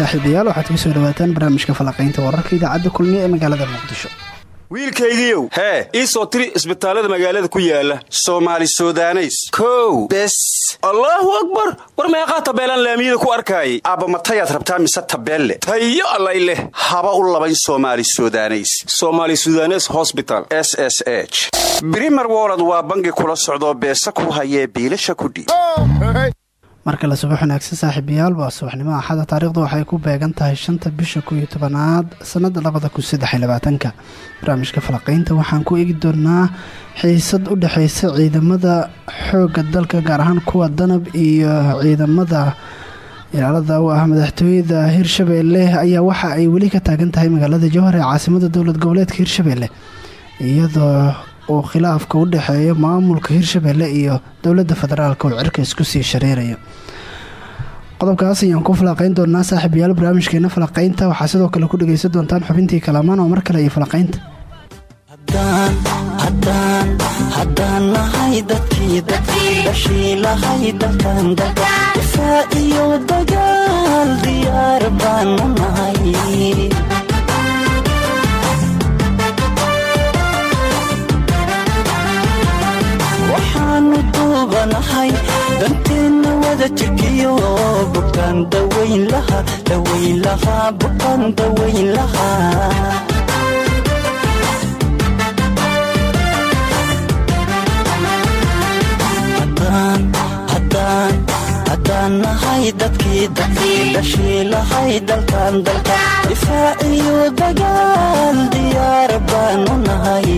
saaxiibayaal waxaad ku soo dhawaataan barnaamijka falaqaynta wararka idaacadda kulmiye ee magaalada muqdisho. Wiilkaygiiow hee ii soo tiri isbitaallada magaalada ku yaalla soomaali sudaneys. Kow bes. Allaahu akbar! War meeqaa tabeelaan laamiyada ku arkaayay? Aabba matayaad rabtaa mise tabeelle? Tayo allay leh. Haba u labayn somaali sudaneys. Somaali sudanes hosbital s s h. Brimer wolod waa bangi kula socdoo beesa ku hayee biilasha kudhiib markale subax wanaagsan saaxiibayaal waa subaxnimo. Axada taariikhdu waxay ku beegan tahay shanta bisha kow iyo tobanaad sanada labada kun saddex barnaamijka falaqeynta waxaan ku eegi doonaa xiisad u dhexeysa ciidamada xoogga dalka gaar ahaan kuwa danab iyo ciidamada ilaalada. U ah madaxtooyada hirshabeelle ayaa waxa ay weli ka taagan tahay magaalada jowhar ee caasimada dowlad goboleedka hirshabeelle iyadoo uu khilaafka u dhexeeyo maamulka hirshabelle iyo dowladda federaalka oo cirka isku sii shareeraya qodobkaas ayaan ku falaqeyn doonaa saaxiibayaal barnaamijkeena falaqeynta waxaa sidoo kale ku dhageysan doontaan xubintii kalamaan oo mar kale iyo falaqeynta haddaan nahay dadkii dhashiilahay dalkan dalka difaa iyo dagaal diyaar dawayn laha dawayn lahaa bukaan dawayn lahaa haddaan nahay dadkii dadkii dhashiilahay dalkan dalka difaac iyo dagaal diyaar baanu nahay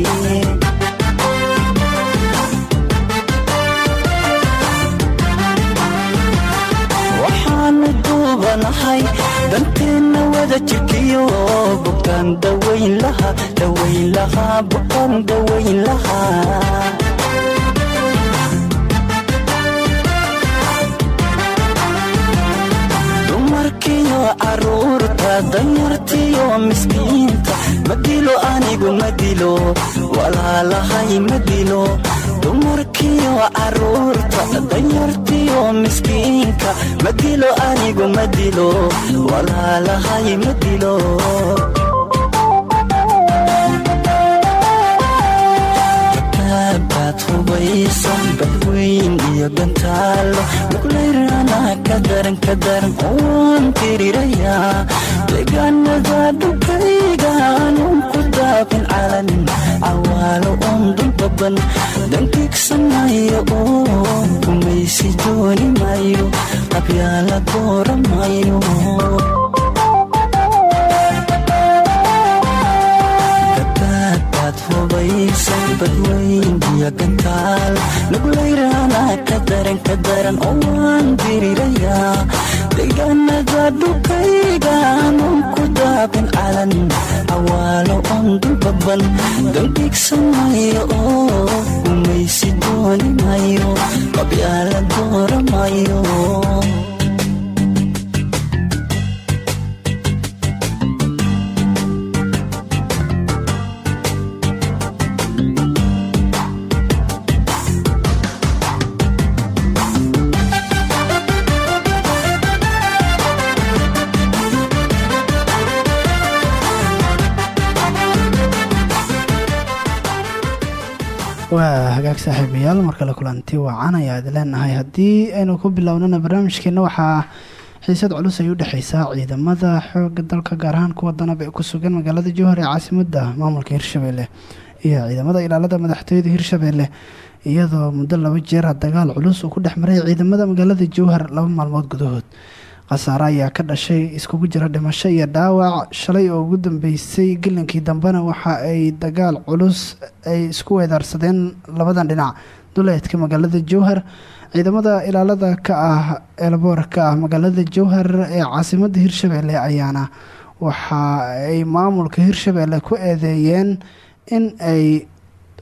duubanahay danteenna wada jirkiyo bukaan dawayn laha dawayn lahaa bukaan dawayn lahaa dumarkiyo carruurta danyartiyo miskiinta madilo anigu madilo walaalahay madilo dumarkiyo carruurta danyartiyo miskiinka madilo anigu madilo walaalahay madilo. Baad hubaysan badweyn iyo gantaalo muqlayrana ka daran ka daran waan tirirayaa deegaanada dhulkayga daabin calan cawaalo oon dulbaban dankiigsanayo oo gumaysi dooni mayo qabyaala dooramayo hubaysan badweyn iyo gantaal nuglayrana ka daran ka daran oo waan dirirayaa deegaanada dhulkayga anuun ku daabin calan cawaalo oon dulbaban dankiigsanayo oo gumaysi dooni mayo. Qabyaala dooramayo waa hagaag saaxiibayaal markale kulanti wacan ayaa idi leenahay. Haddii aynu ku bilownana barnaamijkeena waxaa xiisad culus ay u dhexeysaa ciidamada xooga dalka gaar ahaan kuwa danab ee ku sugan magaalada jowhar ee caasimada maamulka hirshabeelle iyo ciidamada ilaalada madaxtooyada hirshabeelle iyadoo muddo laba jeera dagaal culus uu ku dhex maray ciidamada magaalada jowhar laba maalmood gudahood khasaare ayaa ka dhashay iskugu jira dhimasho iyo dhaawac. Shalay oo ugu dambeysay gelinkii dambena waxa ay dagaal culus ay isku weedaarsadeen labadan dhinac. Duleedka magaalada jowhar ciidamada ilaalada ka ah eelboor ka ah magaalada jowhar ee caasimada hirshabeelle ayaana waxa ay maamulka hirshabeelle ku eedeeyeen in ay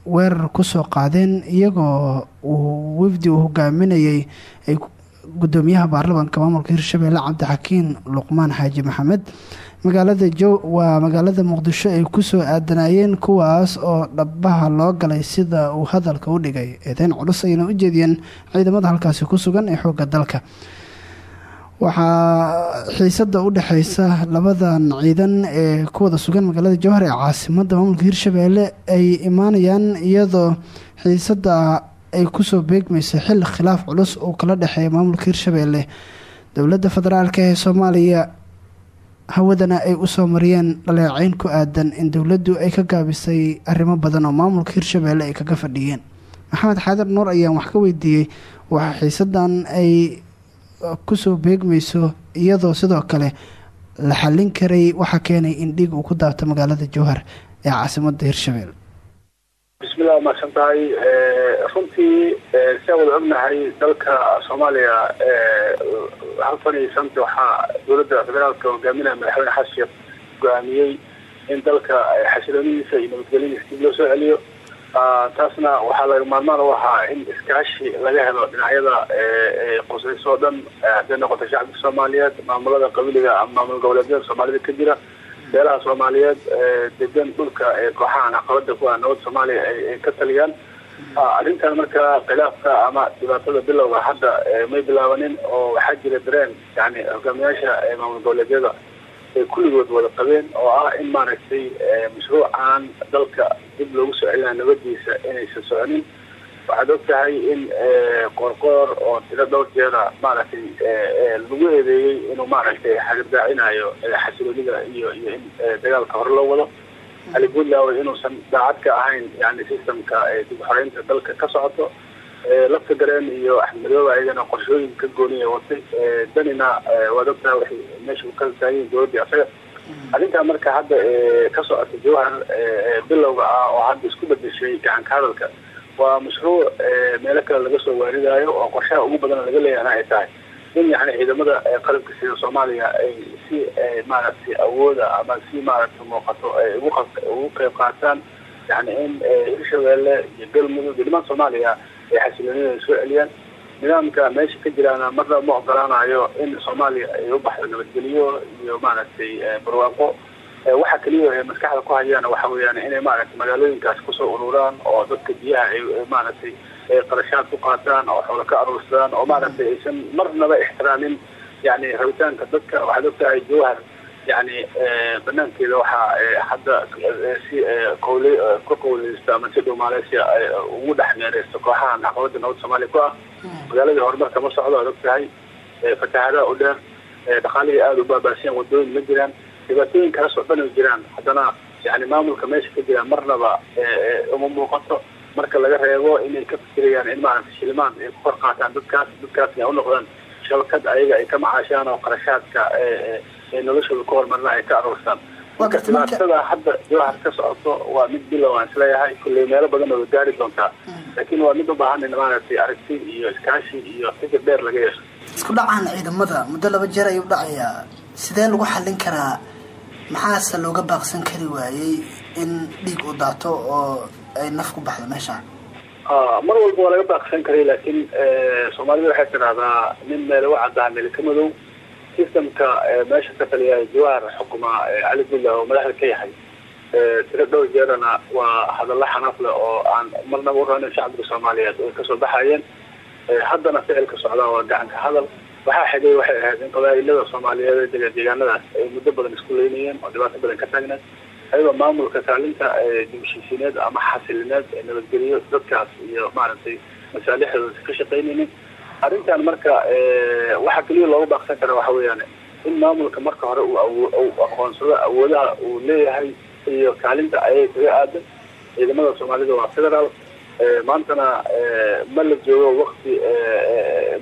weerar ku soo qaadeen iyagoo uu wafdi uu hogaaminayay ay gudoomiyaha baarlamaanka maamulka hirshabeelle cabdixakiin luqmaan xaaji maxamed. Magaalada jow waa magaalada muqdisho ay ku soo aadanayeen kuwaas oo dhabaha loo galay sida uu hadalka u dhigay. Eedeyn culus ayna u jeediyeen ciidamada halkaasi ku sugan ee xoogga dalka. Waxaa xiisada u dhexeysa labadan ciidan ee ku wada sugan magaalada jowhar ee caasimada maamulka hirshabeelle ay imaanayaan iyadoo xiisada ay ku soo beegmayso xil khilaaf culus uu kala dhexeeya maamulka hirshabeelle dowladda federaalk ee soomaaliya hawadana ay u soo mariyeen dhaleeceyn ku aadan in dowladdu ay ka gaabisay arrimo badan oo maamulka hirshabeelle ay kaga fadhiyeen. Maxamed xaadar nuur ayaan wax ka weydiiyey waxa xiisadan ay ku soo beegmayso iyadoo sidoo kale la xallin karay waxaa keenay in dhiig uu ku daabto magaalada jowhar ee caasimada hirshabelle bismillah mahadsan tahay runtii siaan wada ognahay dalka soomaaliya hal san iyo santa waxaa dowladda federaalka hogaaminaya madaxweyne sheekh go'aamiyey in dalka xasiloonidiisa iyo nabadgelyadiisa dib loo soo celiyo. Taasna waxaa laga maarmaan u ahaa in iskaashi laga helo dhinacyada qusayso o dhan hadday noqoto shacabka soomaaliyeed maamulada qabiliga ama maamul goboleedyada soomaalida ka jira beelaha soomaaliyeed degan dhulka kooxahan caqabada ku ah nabad soomaaliya ay ka taliyaan. Arrintan marka khilaafka ama dhibaatada bilowga hadda may bilaabanin oo waxaa jira dareen yani hogaamiyaasha maamul goboleedyada ay kulligood wada qabeen oo ah in maaragtay mashruucan dalka dib loogu soo celinaa nabadiisa inaysan soconin waxaad og tahay in qoorqoor oo tiro dhowr jeera maaragtay lagu eedeeyey inuu maaragtay xagirdaacinayo xasiloonida iyo iyo in dagaalka hore loo wado. Ali puntland inuusan daacad ka ahayn yani systemka dib xoreynta dalka ka socoto. Lafta gareen iyo axmed madoobe ayagana qorshooyin ka gooniya watay danina waad og tahay waxay meesha ka taagiin dowladii asaga. Arrintaa marka hadda ka socota jowhar bilowga ah oo hadda isku bedeshay gacanka hadalka waa mashruuc meelo kale laga soo waaridaayo oo qorshaha ugu badan laga leeyahana ay tahay. In yani ciidamada qalabka sida soomaaliya ay si maaragtay awooda ama si maaragtay muuqato ay ugu qeyb qaataan yani in hirshabeelle iyo galmudug iyo dhimaan soomaaliya ay xasilooniyada soo celiyaan. Nidaamka meesha ka jiraana marna ma ogolaanayo in soomaaliya ay u baxdo nabadgeliyo iyo maaragtay barwaaqo waxa keliya ay maskaxda ku hayaan waxa weeyaan inay maaragtay magaalooyinkaas ku soo ururaan oo dadka biyaha ay maaragtay qarashaad ku qaataan oo xoolo ka aruursadaan oo maaragtay aysan marnaba ixtiraamin yani rabitaanka dadka waxaad ogtahay jowhar yani banaankeeda waxaa hadda si qowle ku qowleysta ama si dhow maaleysia ugu dhex meereysta kooxahan caqabada nabad soomaaliya ku ah. Magaaladii horumarka ma socdo aad og tahay fatahaadaha u dheer dhaqaalihii aada u baabaasiyeen wadooyin ma jiraan dhibaatooyinkaas oo dhan ay jiraan. Haddana yani maamulka meesha ka jira marnaba uma muuqato marka laga reebo inay ka fikirayaan in maaragtay shilimaan ay ku kor qaataan dadkaas dadkaasna u noqdaan shabakad ayaga ay ka macaashaan oo qarashaadka ee noloshooda ku horumarna ay ka aruursaan. Marka dhibaatada hadda jowhar ka socoto waa mid bilow aan is leeyahay kulley meelo badan oo gaari doontaa laakiin waa mid u baahan in maaragtay aragti iyo iskaashi iyo fikir dheer laga yeesho. Isku dhacaan ciidamada muddo laba jeer ayuu dhacayaa sidee lagu xallin karaa? Maxaase looga baaqsan kari waayey in dhiig uu daato oo ay naf ku baxdo meesha? Mar walba waa laga baaqsan karay laakiin soomaalida waxay tidahdaa nin meel u caddaa meel ka madow. Systemka meesha ka taliya jawahar xukuma cali buntland oo madaxda ka yahay. Tiro dhowr jeerana waa hadallo xanaaf leh oo aan marnaba u ranin shacbiga soomaaliyeed ay ka soo baxayeen. Haddana ficilka socdaa waa gacanka hadal waxaa xigay waxay ahayd in qabaa'ilada soomaaliyeed ee dega deegaanadaas. Ay muddo badan isku leynayeen oo dhibaato badan ka taagneed ayadoo maamulka kaalinta dibheshiisiineed ama xasilineed ee nabadgeliyo dadkaas iyo maaragtay masaalixdooda ka shaqaynaynin arrintan marka waxa keliya looga baaqsan kara waxa weeyaan in maamulka marka hore uu aqoonsado awoodaha uu leeyahay iyo kaalinta ayay kaga aadan ciidamada soomaalida waa federaal maantana ma la joogo wakti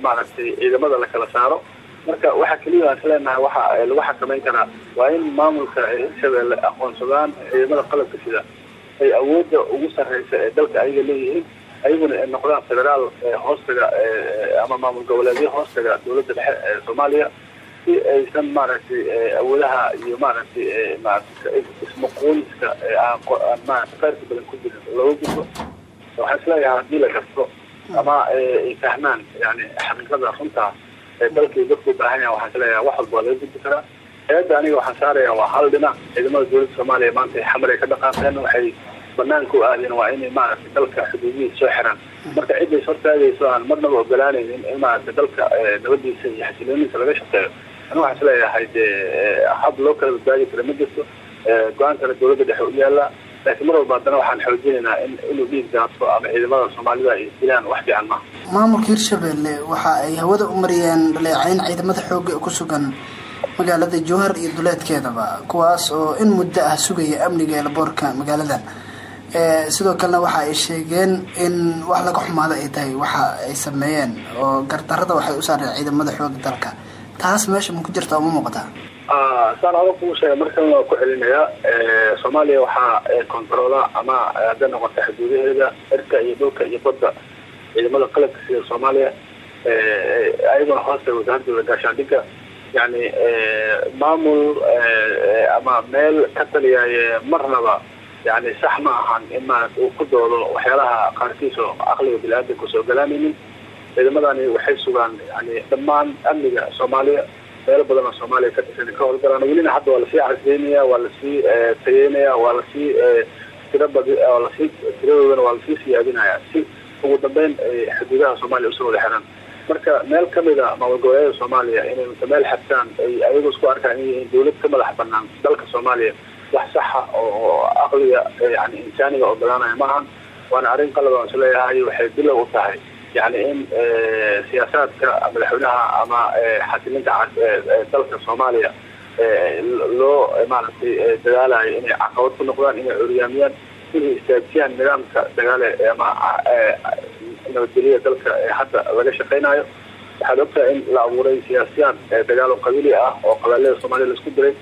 maaragtay ciidamada la kala saaro marka waxa keliya aan isleenahay waxa lagu xakameyn karaa waa in maamulka hirshabeelle aqoonsadaan ciidamada qalabka sida ay awoodda ugu sarreysa ee dalka ayaga leeyihiin ayaguna ay noqdaan federaal hoostaga ama maamul goboleedyo hoostaga dowladda dhexe ee soomaaliya si aysan maaragtay awoodaha iyo maaragtay maaragtay ismaquuniska aan maaragtay qayrka badan ku jirin looga gudbo waxaan is leeyahay haddii la garto ama ay fahmaan yani xaqiiqada runtaa ee dalkii dadku baahan yahan waxaan is leeyahay wax walba waa laga gudbi karaa eedda aniga waxaan saaraya waa hal dhinac. Ciidamada dowladda soomaaliya maanta xamar ay ka dhaqaaqeen waxay banaanka u aadeen waa inay maaragtay dalka xuduudihiisa soo xiraan. Marka ciday hortaagayso aan marnaba ogolaanaynin in maaragtay dalka nabadiisa iyo xasiloonidiisa laga shaqeeyo. Aniga waxaan is leeyahay dee hab loo kala badbaadi kara ma jirto go'aankana dawladda dhexe u yaalla laakiin mar walba haddana waxaan xoojinaynaa in inuu dhiig daato ama ciidamada soomaalida ay dilaan wax fiican maaha maamulka hirshabelle waxa ay hawada u mariyeen dhaleecayn ciidamada xooga ku sugan magaalada jowhar iyo duleedkeedaba kuwaas oo in muddo ah sugaya amniga eelaboorka magaaladan sidoo kalena waxa ay sheegeen in wax laga xumaado ay tahay waxa ay sameeyeen oo gardarada waxay u saareen ciidamada xooga dalka. Taas meesha ma ku jirta oo ma muuqataa saan oga kuu sheega mar kalena waa ku celinayaa soomaaliya waxaa kontaroola ama hadday noqota xuduudaheeda cirka iyo dhulka iyo badda ciidamada qalabka sida soomaaliya ayaguna hoosta wasaaradooda gaashaandhigga yani maamul ama meel ka taliyaye marnaba yani sax ma ahan in uu ku doodo waxyaalaha qaarkiis oo aqliga bini-aadanka soo galaanaynin. Ciidamadani waxay sugaan yani dhammaan amniga soomaaliya meelo badan oo soomaaliya ka dhisan ka howlgalaan welina hadda waa la sii casriyeynaya waa la sii tayeynaya waa la sii tira badi waa la sii tiradoodana waa la sii siyaadinaya si ugu dambeyn xuduudaha soomaaliya u soo wada xiraan marka meel kamida maamul goboleedyada soomaaliya inay mta meel xirtaan ay ayagu isku arkaan in yihiin dawlad ka madax banaan dalka soomaaliya wax saxa oo aqliga yani insaaniga ogolaanaya maahan waana arrin qalab aan is leeyahay waxay bilow u tahay yani in siyaasaadka madaxweynaha ama xasilinta dalka soomaaliya loo maaragtay dadaalayo inay caqabad ku noqdaan inay curyaamiyaan inay istaajiyaan nidaamka dagaale ama nabadgelyada dalka hadda laga shaqaynayo waxaad ogtahay in la abuuray siyaasiyaan dagaalo qabiili ah oo qabaalada soomaaliya la isku diray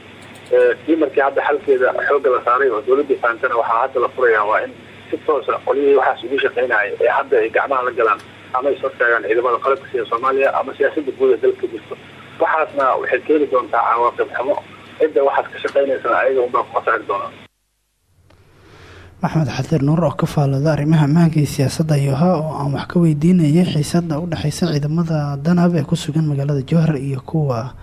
kii markii hadda xalkeeda xoogga la saaray oo dawladii fahamtana waxaa hadda la furaya waa in si toosa qolyihii waxaas ugu shaqaynaya ee hadda ay gacmaha la galaan ama is hortaagaan ciidamada qalabka sida soomaaliya ama siyaasada guud ee dalka jirto. Waxaasna waxay keeni doontaa cawaaqib xumo cidda waxaad ka shaqaynaysana ayaga unbaa ku khasaari doonaa. Maxmed xadir nuur oo ka faalooda arrimaha ammaanka iyo siyaasadda yoha oo aan wax ka weydiinayay xiisada u dhexeysa ciidamada danab ee ku sugan magaalada jowhar iyo kuwa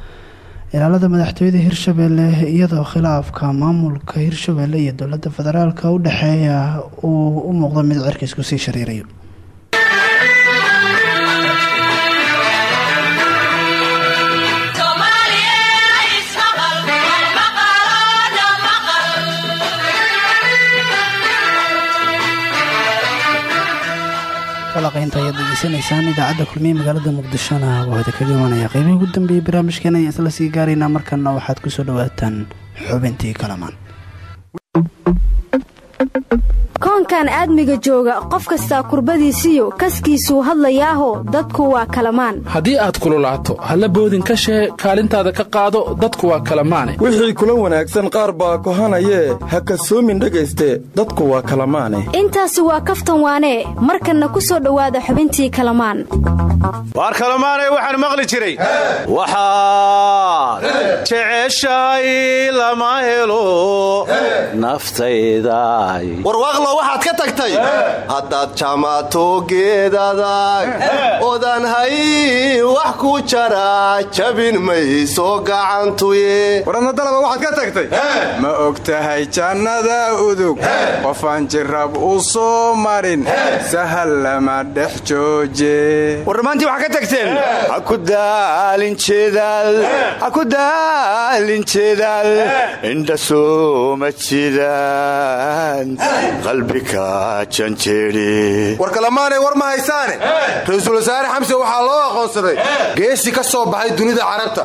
ilaalada madaxtooyada hirshabelle iyadoo khilaafka maamulka hirshabelle iyo dowladda federaalka u dhexeeya uu u muuqdo mid cirkiis ku sii shariirayo falaqaynta ayaad degeysanaysaan idaacadda kulmiye magaalada muqdishona waa wada kaga imanaya qeybihii ugu dambeeyey barnaamijkeena ayaan isla sii gaaraynaa markana waxaad ku soo dhawaataan xubintii kalamaan koonkan aadmiga jooga qof kastaa kurbadiisiyo kaskiisuu hadlayaaho dadku waa kalamaan. Haddii aad kululaato halla boodin ka shee kaalintaada ka qaado dadku waa kalamaane. Wixii kula wanaagsan qaar baa kohanayee ha kasoomin dhegayste dadku waa kalamaane. Intaasi waa kaftan waanee markanna ku soo dhowaada xubintii kalamaan. Waar kalamaanay waxaan maqli jiray? Waxaad jeceshahay lama helo naftayday warwaaqlo waxaad ka tagtay? Haddaad jaamaato geedadag odan hay wax ku jara jabin mayso gacantuye waradnadalaba waxaad ka tagtay? Ma og tahay jannada udug qofaan jirab u soo marin sahal lama dhex jooje. War dhammaantii waxaa ka tagteen? Haku daalin jeedaal haku daalin jeedaal indha sooma jidaan war kalamaanay war ma haysaane? Ra'iisul wasaare xamse waxaa loo aqoonsaday. Geesi ka soo baxay dunida carabta.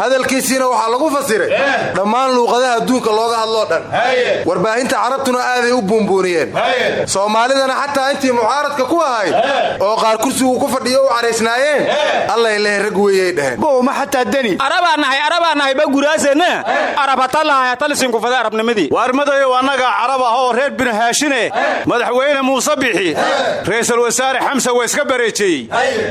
Hadalkiisiina waxaa lagu fasiray. Dhammaan luuqadaha adduunka looga hadloo dhan. Warbaahinta carabtuna aaday u buunbuuniyeen. Soomaalidana xataa intii mucaaradka ku ahayd oo qaar kursigu ku fadhiyo u caraysnaayeen allay leh rag weeyay dhaheen haashine madaxweyne muuse bixi. Ra'iisul wasaare xamse waa iska bareejeeyey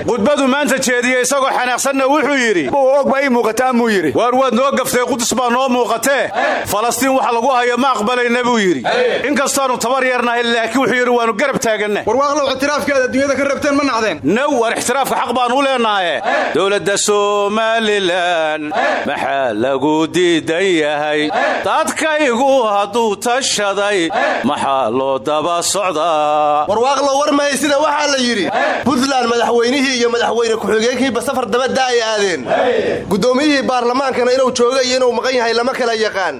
khudbadu maanta jeediye isagoo xanaaqsanna wuxuu yidhi og baa ii muuqataa muu yidhi. Waar waad noo gaftay qudus baa noo muuqatee? Falastiin waxa lagu hayo ma aqbalayna buu yidhi. Inkastaannu tabar yarnahay laakiin wuxuu yidhi waannu garab taaganna warwaaqlow ictiraafkeeda adduunyada ka rabteen ma nacdeen. Naw war ixtiraafka xaq baannu u leennahaye dowladda somalilan maxaa lagu diidan yahay? Dadkaygu hadduu tashaday maxaa loo daba socdaa warwaaqlo warmay sida waxaa la yidhi. Puntland madaxweynihii iyo madaxweyne ku-xigeenkiiba safar dabadda ay aadeen. Guddoomiyihii baarlamaankana inuu jooga iyo inuu maqan yahay lama kala yaqaan.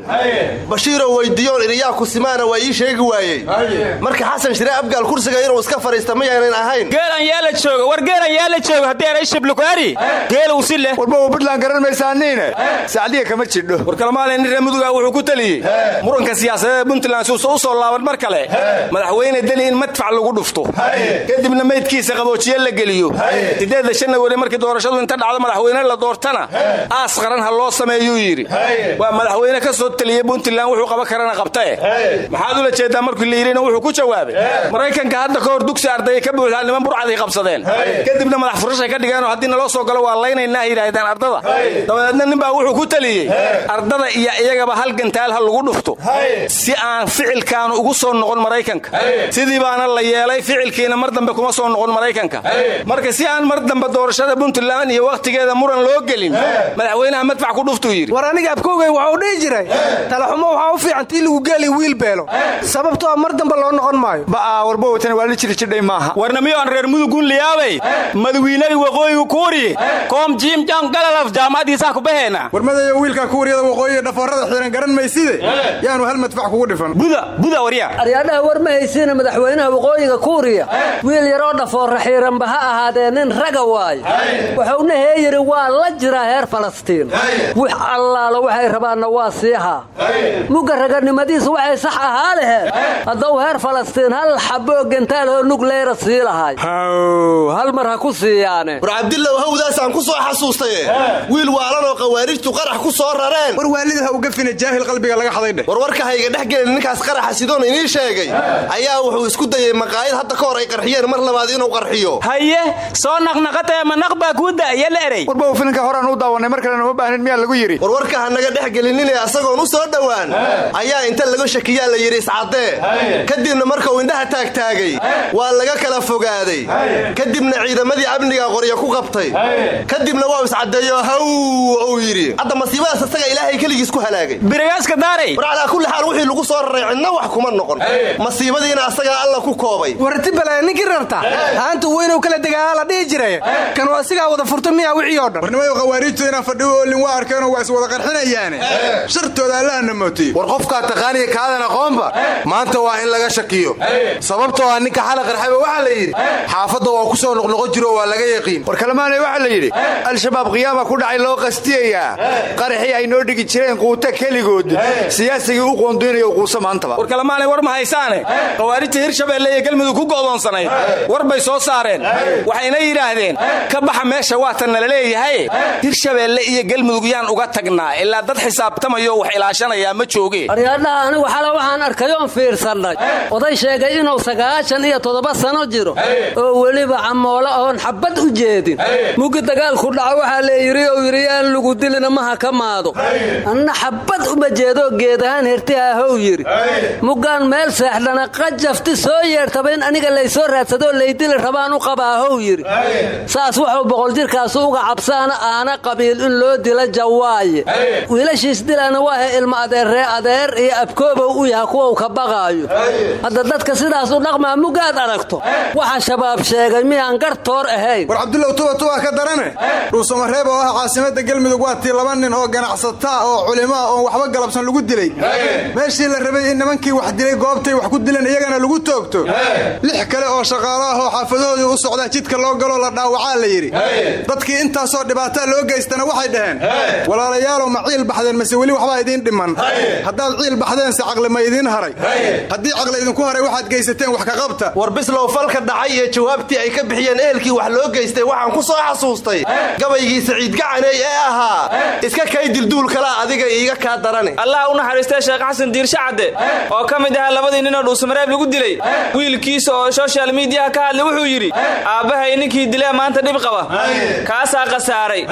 Bashiiroo weydiiyoon iriyaa kusimaana waa ii sheegi waayey. Marka xasan shire abgaal kursiga inuu iska fadhiista mayaanan ahayn. Geelan yaa la jooga war geelan yaa la jooga haddii eray shiblukaari geelow si leh. Warba puntland garan maysaaniine sacdiya kama jidho war kalmaale nin reer muduga wuxuu ku taliyey muranka siyaasadeed puntland suusa u soo laaban mar kale madaxweyne deni in madfac lagu dhufto. Kadibna meydkiisa qaboojiye la geliyo. Sideedda janawari markii doorashadu inta dhacdo madaxweyne la doortana. Aas qaran ha loo sameeyuu yidhi. Waa madaxweyne ka soo taliyey puntland wuxuu qaban karana qabtae maxaad ula jeedaa markii la yidhina wuxuu ku jawaabay. Maraykanka hadda ka hor dugsi ardaya ka buuxdaa niman burcaday qabsadeen. Kadibna madax furashay ka dhigeenoo haddii naloo soo galo waa laynaynaa yidhaahdeen ardada. Dabadeedna ninbaa wuxuu ku taliyey ardada iyo iyagaba hal gantaal ha lagu dhufto. Si aan ficilkaanu ugu soo noqon maraykanka. Sidii baana la yeelay ficilkiina mar dambe kuma soo noqon maraykanka. Marka si aan mar dambe doorashada puntland iyo wakhtigeeda muran loo gelin madaxweynaha madfac ku dhuftuu yidhi war aniga abkoogay waxuu dhihi jiray talaxumo waxaa u fiican tii lagu geeli wiil beelo. Sababtoo mar dambe loo noqon maayo. Ba'aa warbawatan waa la jiri jidhay maaha. Warna miyo aan reer mudugun liyaabay madawiinadii waqooyiga kuuri koom jiim jam galalaf jaamacadiisaa ku baheena. Warmadayo wiilka kuuriyada waqooyiga dhafoorada xiran garan mayside yaanu hal madfac kugu dhifan. Buda buda warya aryaadhaha war ma haysiina madaxweynaha waqooyiga kuuriya. Wiil yaroo dhafoorra xiiranba ha ahaadee nin raga waayo wuxuuna heeyiri waa la jiraa heer falastiin. Wix allaala waxay rabaanna waa siihaa mugga raganimadiisa waxay sax ahaa leheen hadduu heer falastiin hal xaboo gentaaloo nugleyra sii lahay hal mar ha ku siiyaane. War cabdilow hawdaasaan ku soo xasuustaye wiil waalanoo khawaarijtu qarax ku soo rareen. War waalida ha uga fina jaahil qalbiga laga xadaydheh warwarka hayga dhex gelin ninkaas qaraxa sidoon inii sheegay. Ayaa wuxuu isku dayey maqaayad hadda ka hor ay qarxiyeen mar labaad inuu qarxiyo. Haye soo naqnaqatee manaq baa kuu da'aya la eray. Warbaw filinka horaan u daawanay mar kalena uma baahnin miyaa lagu yidhi? Warwarka ha naga dhex gelinine asagoon u soo dhowaan. Ayaa inta laga shakiyaa la yidhi iscaddee kadibna markuu indhaha taagtaagay waa laga kala fogaaday. Kadibna ciidamadii amniga qorya ku qabtay. Kadibna waa iscaddeeyo haw uu yidhi. Hadda masiibadaas isaga ilaahay keligiis ku halaagay. Birigaaska daaray. War calaa kulli xaal wixii lagu soo raray cidna wax kuma noqon masiibadiina asagaa alla ku koobay. Warti bale ninkii rarta. Haanta weynow kala degaaa la dhihi jiray. Kan waa sigaa wada furta miyaa wixii oo dhan? Warnimayo khawaariijtu inaan fadhiyo oolin waa arkeenoo waa iswada qarxinayaane. Shartooda allahana mootiy war qofkaa taqaaniya kaadan aqoonba maanta waa in laga shakiyo. Sababtoo ah ninka xala qarxayba waxaa la yidhi xaafadda waa ku soo noqnoqon jiro waa laga yaqiin. War kalmaanay waxaa la yidhi al-shabaab qiyaama ku dhacay loo qastiyayaa. Qaraxii ay noo dhigi jireen quuta keligood siyaasigii u qoonduynaya quusa maantaba war kalmaanay war ma haysaane khawaarijta hirshabeelle iyo galmudug ku go'doonsanayd war bay soo saareen. Waxayna yidhaahdeen ka baxa meesha waatan nala leeyahay. Hirshabeelle iyo galmudug yaan uga tagnaa. Ilaa dad xisaabtamayo wax ilaashanayaa ma jooge aryaadhaha anigu xala waxaan arkayoon fiirsannay. Oday sheegay inuu sagaashan iyo toddoba sano jiro. Oo weliba camoolo oon xabbad u jeedin. Muggi dagaalku dhaco waxaa leeyidhi ou yidhi yaan lagu dilina maha ka maado. Anna xabbad uma jeedoo geedahaan hertiha how yidhi. Muggaan meel seexdana qajafti soo yeertaba in aniga laysoo raadsadoo laydili rabaan u qabaa how yidhi saas wuxuu boqoljirkaasu uga cabsaana aana qabiil in loo dila jawaaye wiilashiis dilana waaha ilma adeerree adeer iyo abkoobow u yaha kuwau ka baqaayo hadda dadka sidaas u dhaqmaa mugaad aragto waxa shabaab sheegay miyaan gartoor ahayn war cabdulow tuba tuba ka darane dhuusamareeb oo ah caasimada galmudug waa tii laba nin oo ganacsataa oo culimaa oon waxba galabsan lagu dilay meeshii la rabay in nimankii wax dilay goobtay wax ku dileen iyagana lagu toogto. Lix kale oo shaqaalo ah oo xaafadahoodii u socdaa jidka loo galoo la dhaawacaa la yidhi. Dadkii intaasoo dhibaataa loo geystana waxay dhaheen. Walaalayaalow ma ciil baxdeen mase weli waxbaa idiin dhiman. Haddaad ciil baxdeense caqli ma idiin haray. Haddii caqli idinku haray waxaad geysateen wax ka qabta. War bislow falka dhacay iyo jawaabtii ay ka bixiyeen ehelkii wax loo geystay waxaan ku soo xasuustay. Gabaygii saciid gacaney ee ahaa iska kay dilduul kalaa adiga iiga kaa darane allah u naxariistay sheekh xasan diirshe cadde oo ka mid ahaa labadii ninoo dhuusamareeb lagu dilay. Wiilkiisa oo soshal miidiyaha ka hadlay wuxuu yidhi aabbahay ninkii dilee maanta dhib qaba. Kaasaa khasaaray.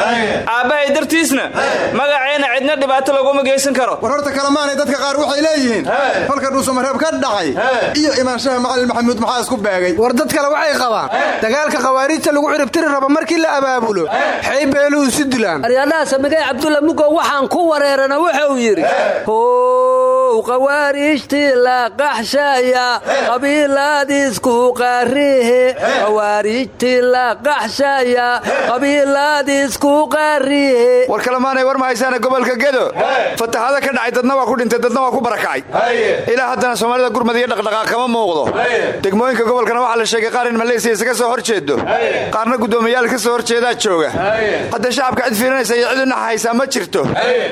Aabbahay dartiisna magaceenna cidna dhibaato laguma geysan karo. War horta kalemaanay dadka qaar waxay leeyihiin. Falka dhuusamareeb ka dhacay iyo imaanshaha macalin maxamuud maxaa isku beegay? War dad kale waxay qabaan. Dagaalka khawaariijta lagu ciribtiri rabo markii la abaabulo xay beeluhu si dilaan. Aryaadhaha samigay cabdulla mugow waxaan ku wareerana wuxuu yidhi how madeeyow qawaariijtii la qaxshaya qabiilaadiisku qaarihe qawaariijtii la qaxshaya qabiilaadiisku qaarihe war kalemaanay war mahaysaana gobolka gedo fatahaado ka dhacay dadna waa ku dhintay dadna waa ku barakacay ilaa haddana soomaalida gurmad iyo dhaqdhaqaaq kama muuqdo. Degmooyinka gobolkana waxaa la sheegay qaar in maleysiya isaga soo hor jeedo qaarna guddoomiyaal ka soo hor jeedaa jooga. Hadda shacabka cid fiirinaysa iyo cid u naxahaysaa ma jirto.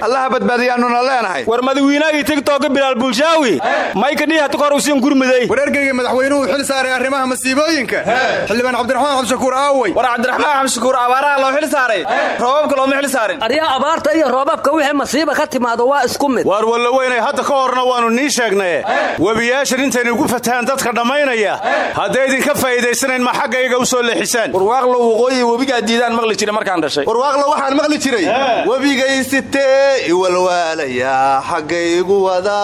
Allaha badbaadiyaanuna leenahay. War madawiinaagii tigtooka bilaal bulshaawi mayka dhihat kor usiin gurmuday wareergeyga madaxweynuhu xil saaray arrimaha masiibooyinka. Xildhibaan cabdiraxmaan xabshakuur aawey war cabdiraxmaan xabshakuur abaaraha loo xil saaray. Roobabka looma xil saarin. Aryaa abaarta iyo roobabka wixii masiiba ka timaado waa isku mid. Waar walla weynay hadda ka horna waannu nii sheegnaye webiyaashan intaynu ugu fatahaan dadka dhammaynaya hadday idinka faa'iidaysanayn ma xaggayga u soo leexisaan. Warwaaqlo waqooyi webigaa diidaan maqli jira markaan dhashay. Warwaaqlo waxaan maqli jiray. Webigaysitee iwalwaalaya xaggaygu wadaa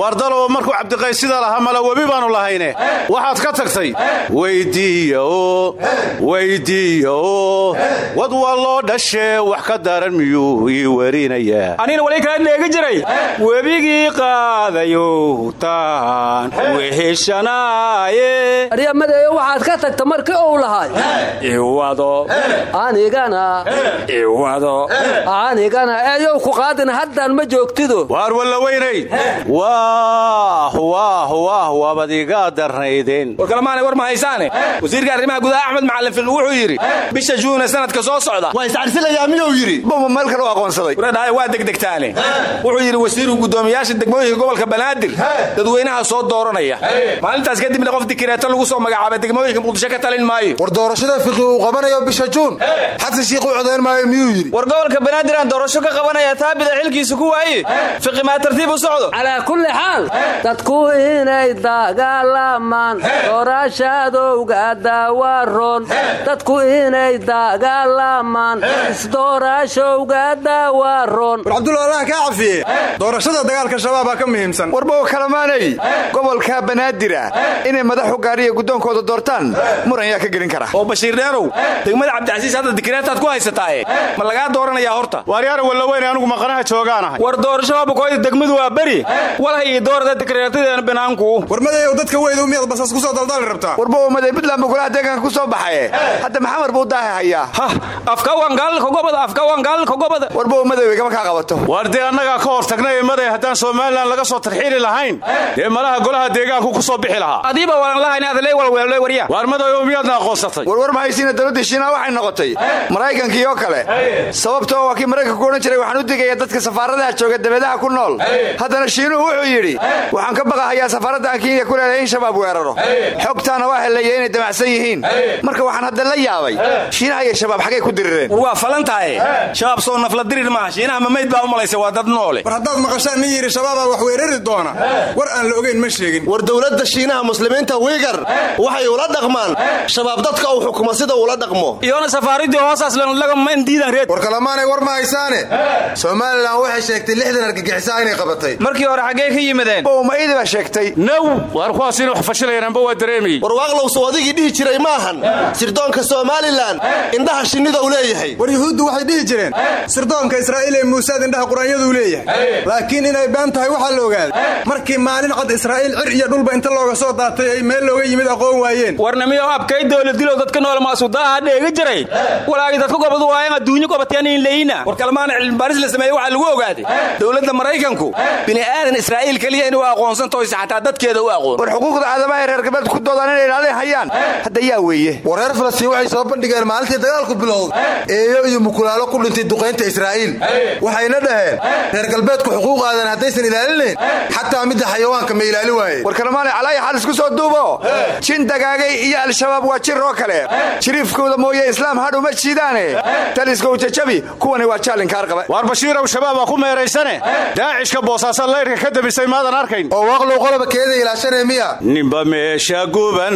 waar dalowa markuu cabdiqays sidaa lahaa mala webi baannu lahayne. Waxaad ka tagtay weydiiyaoo weydiiyaoo wad waa loo dhashee wax ka daran miyuu ii werinayaa anina wali kaa dheegi jiray. Webigii qaadayow taan weheshanaaye arya madeeyo waxaad ka tagta markii uu lahay iwado. Anigana. Iwado. Anigana eeyow ku qaadina haddaan ma joogtido. Waar walla weynay waah waabad iga darnaydeen war kalemaanay war ma haysaane wasiirka arrimaha gudaha axmed macalin fil wuxuu yidhi bisha juune sanadka soo socda. Waa iscarfilayaa miyuu yidhi? Buma meel kale u aqoonsaday. Waradhahay waa degdegtaane wuxuu yidhi wasiirku guddoomiyaasha degmooyinka gobolka banaadir dadweynaha soo dooranaya. Maalintaas kadibna qof dikireeto lagu soo magacaabay degmooyinka muqdisho ka talin maayo. War doorashada fiqi uu qabanayo bisha juun. Xasan shiikh u codayn maayo miyuu yidhi? War gobolka banaadir aan doorasho ka qabanaya taabida xilkiisa ku waaye fiqi maa tartiib u socdo. Calaa kulli xaal dadku inay dagaalamaan. Doorashadowga daawaroon dadku inay dagaalamaan. Isdoorashowga daawaroon war cabdulla allaha kaa cafiye. Doorashada dagaalka shabaabaa ka muhiimsan. Warbow kalamaanay. Gobolka banaadira inay madaxu gaariya guddoonkooda doortaan muran yaa ka gelin kara. Oo bashiir dheerow degmada cabdicasiis hadda dikireetaad ku haysataaye ma lagaa dooranayaa horta? Waaryaara walla weyne anugu maqanaha joogaanahay. War doorashada bukooyda degmadu waa beri. Walaha iyo doorada dikireetadeena banaanku war madeeyow dadka weydu miyaad basas ku soo daldali rabtaa warbow maday puntland buu golaha deegaanka ku soo baxaye hadda maxamar buu daahi hayaa hah afka wangaalka gobada afka wangaalka gobada. Warbow madowe kama kaa qabato? Waar dee annagaa ka hor tagnay maday haddaan somalilan laga soo tarxiili lahayn? Dee malaha golaha deegaanku ku soo bixi lahaa? Adiiba walan lahayn adaley walweelloy warya waar madow miyaadna aqoonsatay warwar mahaysiina dowladda shiinaa waxay noqotay. Maraykankii oo kale. Sababtoo waa kii maraykanka ku odhan jiray waxaan u digaya dadka safaaradaha jooga dabeedaha ku nool haddana shiinuhu wuxuu yidhi waxaan ka baqahayaa safaaradda aan kenya ku leedahay in shabaab weeraro xogtaana waa helaya inay damacsan yihiin. Marka waxaan hadda la yaabay shiinaha iyo shabaab xaggay ku dirireen. War waa falantahay shabaab soo nafla dirir maaha. Shiinaha mamayd baa u malaysa waa dad noole. War haddaad maqashaan nin yidhi shabaabaa wax weerari doona. War aan la ogayn ma sheegin. War dowladda shiinaha muslimiinta wiigar waxay ula dhaqmaan. Shabaab dadka uu xukumo sida ula dhaqmo. Iyona safaaridii hoosaas lagama diidan reed. War kalamaanay war ma haysaane. Somalilan waxay sheegtay lixdan argagixisaa inay qabatay markii hore xaggee ka yimadeen bow maidi baa sheegtay. Naw waar kuwaas inay wax fashilayaanba waa dareemayey warwaaqlow soo adigii dhihi jiray maahan sirdoonka somalilan indhaha shinnida u leeyahay. War yuhuuddu waxay dhihi jireen sirdoonka israa'iil ee muusaad indhaha qur'aanyaduu leeyahay. Laakiin inay been tahay waxaa la ogaaday markii maalin cad israa'iil cir iyo dhulba inta looga soo daatay ay meel looga yimid aqoon waayeen. Warnamiyo abkay dowladilow dadka nool maasuudaha dheega jiray. Walaagi dadka gobadu waayan adduunyo gobateen in leyna war kalmaana cilmibaaris la sameeye waxaa lagu ogaaday dowladda maraykanku bini aadan israa'iil keliya inuu aqoonsantoyse xataa dadkeeda u aqoon. War xuquuqda aadamaha ee reer galbeedku ku doodaan inay ilaalin hayaan. Hadda yaa weeye. War reer falastiin waxay soo bandhigeen maalintii dagaalku bilowday eeyo iyo mukulaalo ku dhintay duqaynta israa'iil. Waxayna dhaheen reer galbeedku xuquuq aadan haddaysan ilaalinayn xataa midda xayawaanka ma ilaali waaye. War kalmaale calaayi xal isku soo duubo. Jin dagaagay iyo al-shabaab waa jir oo kale. Jiriifkooda mooye islaam hadh uma jiidaane. Taliskow jajabi kuwani waa jaalinkaar qaba waar bashiirow shabaabaa ku meeraysane. Daacishka boosaasan layrka ka damisay maadan arkayn. Oo waaqlow qoloba keeda ilaashanee miya. Ninba meesha guban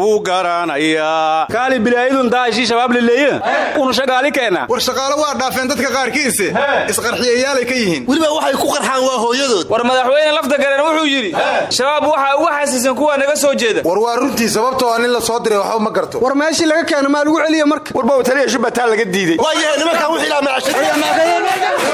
wuu garanayaa. Kaali bilaayadun daashii shabaab laleeye unu shagaali keena. War shaqaalo waa dhaafeen dadka qaarkiise isqarxiyayaalay ka yihiin. Weliba waxay ku qarxaan waa hooyadood. War madaxweyne lafta garen wuxuu yidhi shabaab waxaa uga xasiisan kuwa naga soo jeeda. War waa runtii sababtoo a nin la soo diray waxba ma garto. War meeshii laga keeno maa lagu celiya marka? Warbow taliya shubbataa laga diiday. Waayahay nimankan wixii laa macashay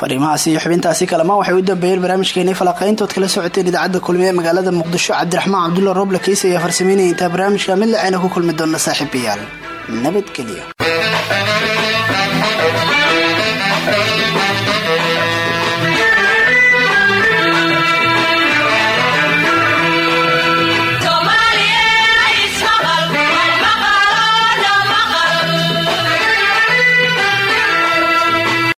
fariimahaasi iyo xubintaasi kalamaan waxay u dambeeyeen barnaamijkeenii falaqayntood kala socoteen idaacadda kulmiye ee magaalada muqdisho cabdiraxmaan cabdulla roble kiis ayaa farsameynaya intaa barnaamijka mid lacayna ku kulmi doona saaxiibayaal nabadgelyo